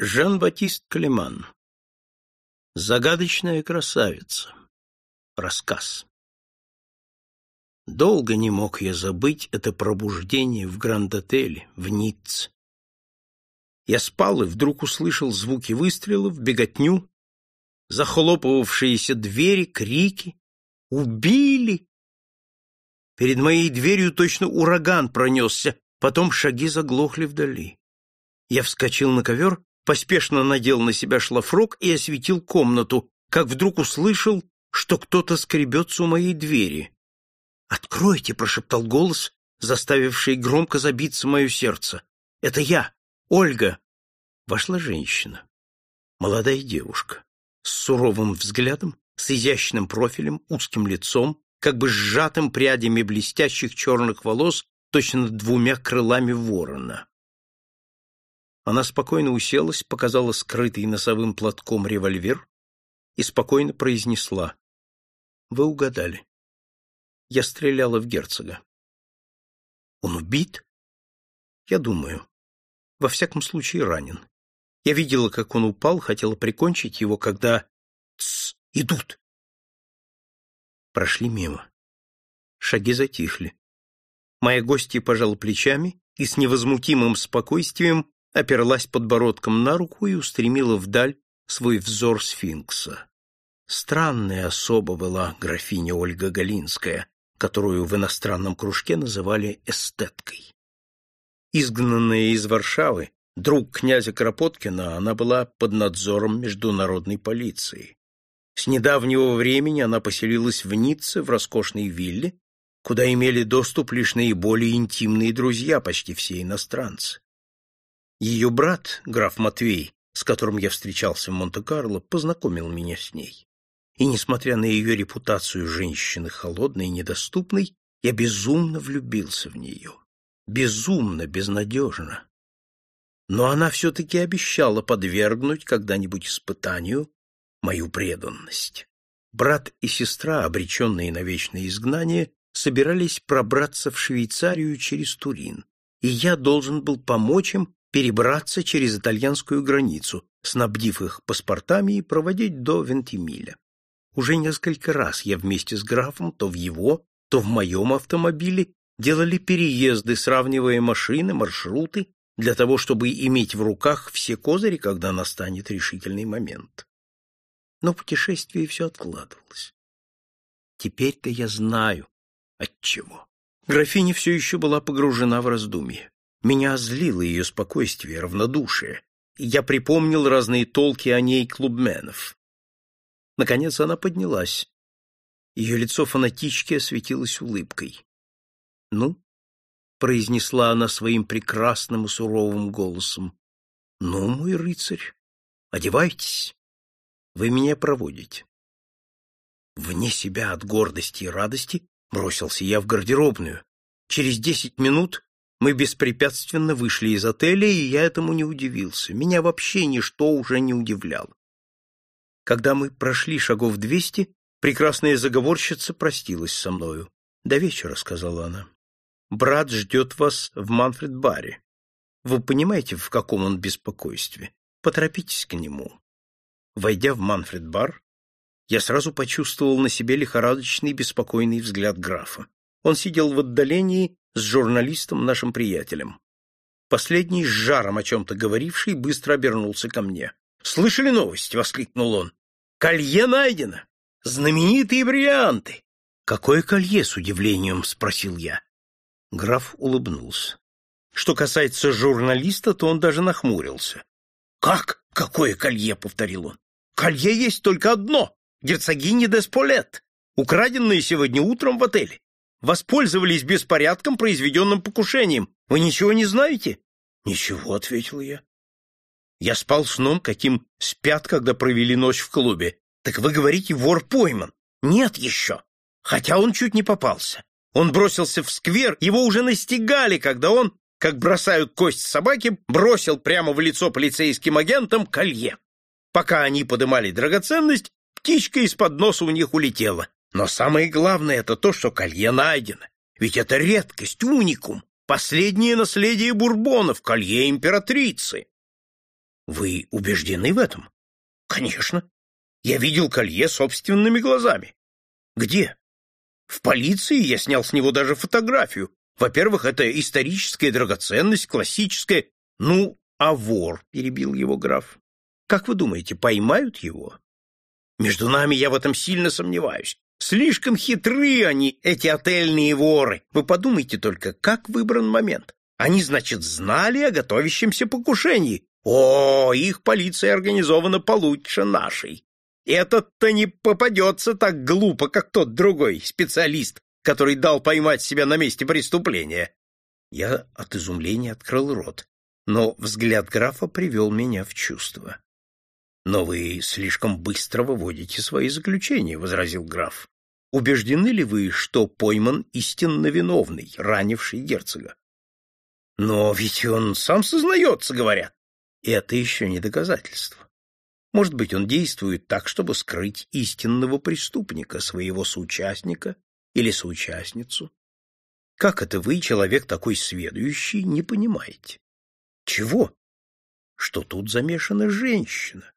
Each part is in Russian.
Жан-Батист Клеман. Загадочная красавица. Рассказ. Долго не мог я забыть это пробуждение в Гранд-отеле, в Ницце. Я спал и вдруг услышал звуки выстрелов, беготню, захлопывавшиеся двери, крики. «Убили!» Перед моей дверью точно ураган пронесся, потом шаги заглохли вдали. Я вскочил на ковер поспешно надел на себя шлафрок и осветил комнату, как вдруг услышал, что кто-то скребется у моей двери. «Откройте!» — прошептал голос, заставивший громко забиться мое сердце. «Это я, Ольга!» Вошла женщина. Молодая девушка, с суровым взглядом, с изящным профилем, узким лицом, как бы сжатым прядями блестящих черных волос, точно двумя крылами ворона. Она спокойно уселась, показала скрытый носовым платком револьвер и спокойно произнесла. — Вы угадали. Я стреляла в герцога. — Он убит? — Я думаю. Во всяком случае, ранен. Я видела, как он упал, хотела прикончить его, когда... Тссс! Идут! Прошли мимо. Шаги затихли. Моя гостья пожала плечами и с невозмутимым спокойствием оперлась подбородком на руку и устремила вдаль свой взор сфинкса. Странная особа была графиня Ольга Галинская, которую в иностранном кружке называли эстеткой. Изгнанная из Варшавы, друг князя Кропоткина, она была под надзором международной полиции. С недавнего времени она поселилась в Ницце в роскошной вилле, куда имели доступ лишь наиболее интимные друзья, почти все иностранцы. Ее брат, граф Матвей, с которым я встречался в Монте-Карло, познакомил меня с ней. И, несмотря на ее репутацию женщины холодной и недоступной, я безумно влюбился в нее. Безумно, безнадежно. Но она все-таки обещала подвергнуть когда-нибудь испытанию мою преданность. Брат и сестра, обреченные на вечное изгнание, собирались пробраться в Швейцарию через Турин, и я должен был помочь им перебраться через итальянскую границу, снабдив их паспортами и проводить до Вентимиля. Уже несколько раз я вместе с графом то в его, то в моем автомобиле делали переезды, сравнивая машины, маршруты, для того, чтобы иметь в руках все козыри, когда настанет решительный момент. Но путешествие все откладывалось. Теперь-то я знаю, отчего. Графиня все еще была погружена в раздумье. Меня злило ее спокойствие, равнодушие, я припомнил разные толки о ней клубменов. Наконец она поднялась. Ее лицо фанатички осветилось улыбкой. — Ну? — произнесла она своим прекрасным и суровым голосом. — Ну, мой рыцарь, одевайтесь. Вы меня проводите. Вне себя от гордости и радости бросился я в гардеробную. Через десять минут мы беспрепятственно вышли из отеля, и я этому не удивился. Меня вообще ничто уже не удивляло. Когда мы прошли шагов двести, прекрасная заговорщица простилась со мною. «До вечера», — сказала она. «Брат ждет вас в Манфред-баре. Вы понимаете, в каком он беспокойстве? Поторопитесь к нему». Войдя в Манфред-бар, я сразу почувствовал на себе лихорадочный беспокойный взгляд графа. Он сидел в отдалении с журналистом, нашим приятелем. Последний, с жаром о чем-то говоривший, быстро обернулся ко мне. «Слышали новость?» — воскликнул он. «Колье найдено! Знаменитые бриллианты!» «Какое колье?» — с удивлением спросил я. Граф улыбнулся. Что касается журналиста, то он даже нахмурился. «Как? Какое колье?» — повторил он. «Колье есть только одно — герцогиня де Сполет, украденное сегодня утром в отеле воспользовались беспорядком, произведенным покушением. Вы ничего не знаете? Ничего, ответил я. Я спал сном, каким спят, когда провели ночь в клубе. Так вы говорите, вор пойман? Нет еще. Хотя он чуть не попался. Он бросился в сквер, его уже настигали, когда он, как бросают кость собаки, бросил прямо в лицо полицейским агентам колье. Пока они подымали драгоценность, птичка из-под носа у них улетела. Но самое главное — это то, что колье найдено. Ведь это редкость, уникум, последнее наследие бурбонов, колье императрицы. Вы убеждены в этом? Конечно. Я видел колье собственными глазами. Где? В полиции я снял с него даже фотографию. Во-первых, это историческая драгоценность, классическая. Ну, а вор, перебил его граф. Как вы думаете, поймают его? Между нами я в этом сильно сомневаюсь. Слишком хитры они, эти отельные воры. Вы подумайте только, как выбран момент. Они, значит, знали о готовящемся покушении. О, их полиция организована получше нашей. Этот-то не попадется так глупо, как тот другой специалист, который дал поймать себя на месте преступления. Я от изумления открыл рот, но взгляд графа привел меня в чувство. Но вы слишком быстро выводите свои заключения, возразил граф. Убеждены ли вы, что пойман истинно виновный, ранивший герцога? Но ведь он сам сознается, говорят. Это еще не доказательство. Может быть, он действует так, чтобы скрыть истинного преступника, своего соучастника или соучастницу. Как это вы, человек такой сведущий, не понимаете? Чего? Что тут замешана женщина.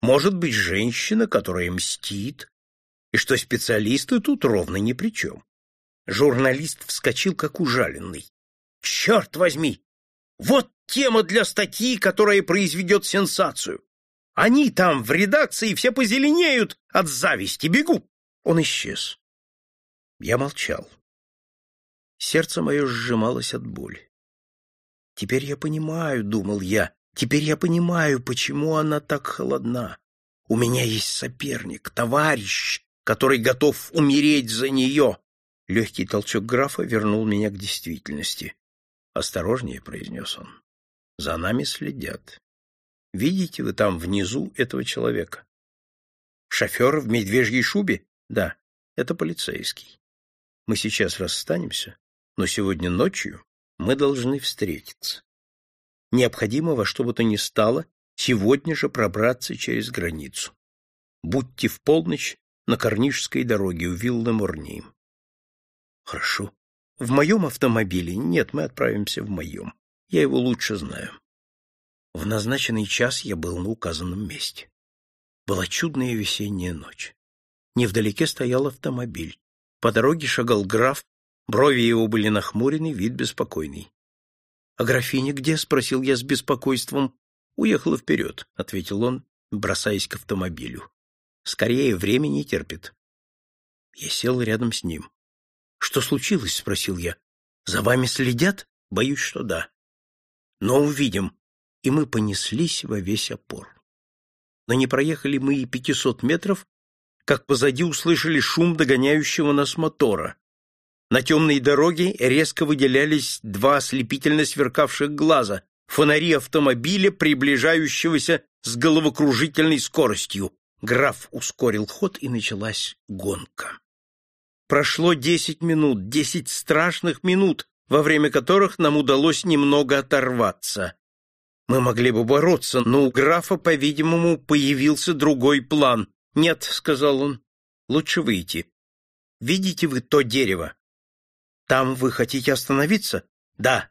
Может быть, женщина, которая мстит, и что специалисты тут ровно ни при чем. Журналист вскочил, как ужаленный. «Черт возьми! Вот тема для статьи, которая произведет сенсацию! Они там, в редакции, все позеленеют от зависти, бегут!» Он исчез. Я молчал. Сердце мое сжималось от боли. «Теперь я понимаю», — думал я, Теперь я понимаю, почему она так холодна. У меня есть соперник, товарищ, который готов умереть за нее. Легкий толчок графа вернул меня к действительности. «Осторожнее», — произнес он. «За нами следят. Видите вы там внизу этого человека?» «Шофер в медвежьей шубе?» «Да, это полицейский. Мы сейчас расстанемся, но сегодня ночью мы должны встретиться необходимо во что бы то ни стало сегодня же пробраться через границу. Будьте в полночь на Корнишской дороге у виллы Мурни. Хорошо. В моем автомобиле? Нет, мы отправимся в моем. Я его лучше знаю. В назначенный час я был на указанном месте. Была чудная весенняя ночь. Невдалеке стоял автомобиль. По дороге шагал граф, брови его были нахмурены, вид беспокойный. «А графиня где?» — спросил я с беспокойством. «Уехала вперед», — ответил он, бросаясь к автомобилю. «Скорее, время не терпит». Я сел рядом с ним. «Что случилось?» — спросил я. «За вами следят?» «Боюсь, что да». «Но увидим». И мы понеслись во весь опор. Но не проехали мы и пятисот метров, как позади услышали шум догоняющего нас мотора. На темной дороге резко выделялись два ослепительно сверкавших глаза, фонари автомобиля, приближающегося с головокружительной скоростью. Граф ускорил ход, и началась гонка. Прошло десять минут, десять страшных минут, во время которых нам удалось немного оторваться. Мы могли бы бороться, но у графа, по-видимому, появился другой план. «Нет», — сказал он, — «лучше выйти. Видите вы то дерево? Там вы хотите остановиться? Да.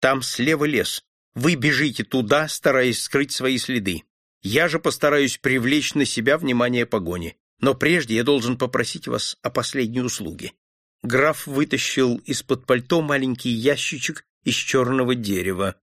Там слева лес. Вы бежите туда, стараясь скрыть свои следы. Я же постараюсь привлечь на себя внимание погони. Но прежде я должен попросить вас о последней услуге. Граф вытащил из-под пальто маленький ящичек из черного дерева.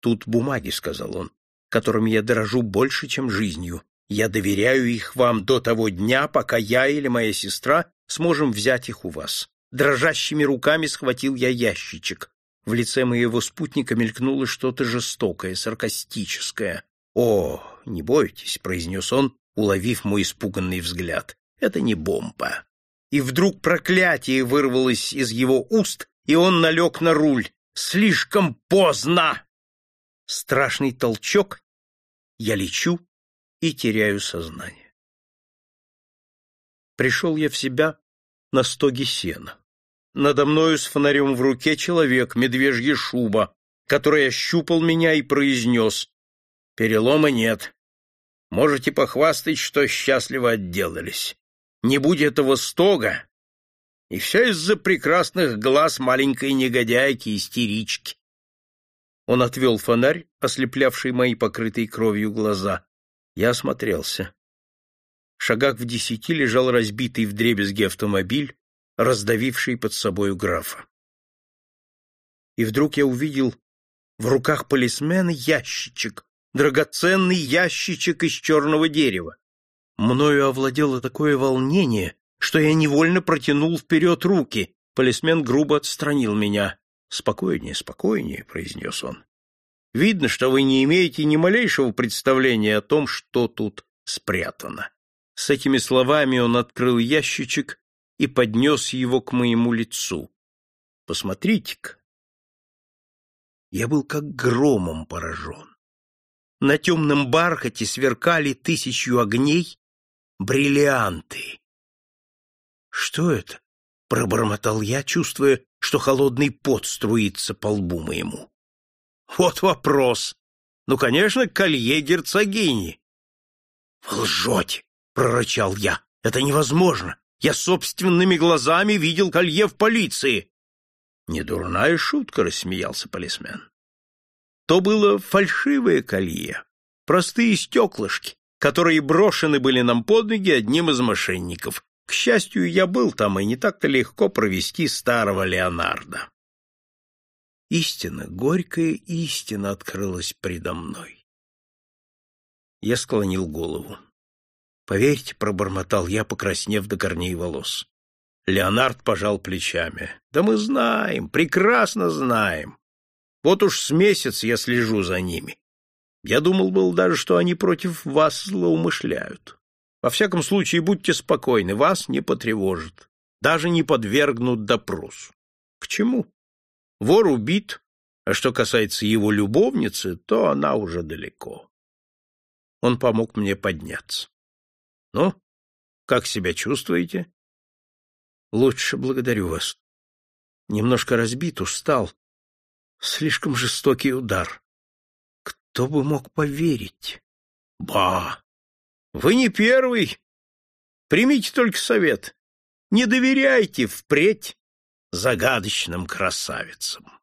«Тут бумаги», — сказал он, — «которыми я дорожу больше, чем жизнью. Я доверяю их вам до того дня, пока я или моя сестра сможем взять их у вас. Дрожащими руками схватил я ящичек. В лице моего спутника мелькнуло что-то жестокое, саркастическое. «О, не бойтесь», — произнес он, уловив мой испуганный взгляд. «Это не бомба». И вдруг проклятие вырвалось из его уст, и он налег на руль. «Слишком поздно!» Страшный толчок. Я лечу и теряю сознание. Пришел я в себя на стоге сена. Надо мною с фонарем в руке человек, медвежья шуба, который ощупал меня и произнес «Перелома нет. Можете похвастать, что счастливо отделались. Не будь этого стога, и все из-за прекрасных глаз маленькой негодяйки, истерички. Он отвел фонарь, ослеплявший мои покрытые кровью глаза. Я осмотрелся. Шагах в десяти лежал разбитый вдребезги автомобиль, раздавивший под собою графа. И вдруг я увидел в руках полисмена ящичек, драгоценный ящичек из черного дерева. Мною овладело такое волнение, что я невольно протянул вперед руки. Полисмен грубо отстранил меня. «Спокойнее, спокойнее», — произнес он. «Видно, что вы не имеете ни малейшего представления о том, что тут спрятано». С этими словами он открыл ящичек и поднес его к моему лицу. «Посмотрите-ка». Я был как громом поражен. На темном бархате сверкали тысячу огней бриллианты. «Что это?» — пробормотал я, чувствуя, что холодный пот струится по лбу моему. «Вот вопрос! Ну, конечно, колье герцогини!» «Лжете!» — прорычал я. «Это невозможно! Я собственными глазами видел колье в полиции!» «Недурная шутка!» — рассмеялся полисмен. «То было фальшивое колье, простые стеклышки, которые брошены были нам под ноги одним из мошенников. К счастью, я был там, и не так-то легко провести старого Леонардо. Истина, горькая истина открылась предо мной. Я склонил голову. «Поверьте», — пробормотал я, покраснев до корней волос. Леонард пожал плечами. «Да мы знаем, прекрасно знаем. Вот уж с месяц я слежу за ними. Я думал был даже, что они против вас злоумышляют. Во всяком случае, будьте спокойны, вас не потревожат, даже не подвергнут допросу. К чему? Вор убит, а что касается его любовницы, то она уже далеко. Он помог мне подняться. Ну, как себя чувствуете? Лучше благодарю вас. Немножко разбит, устал. Слишком жестокий удар. Кто бы мог поверить? Ба! Вы не первый. Примите только совет. Не доверяйте впредь загадочным красавицам.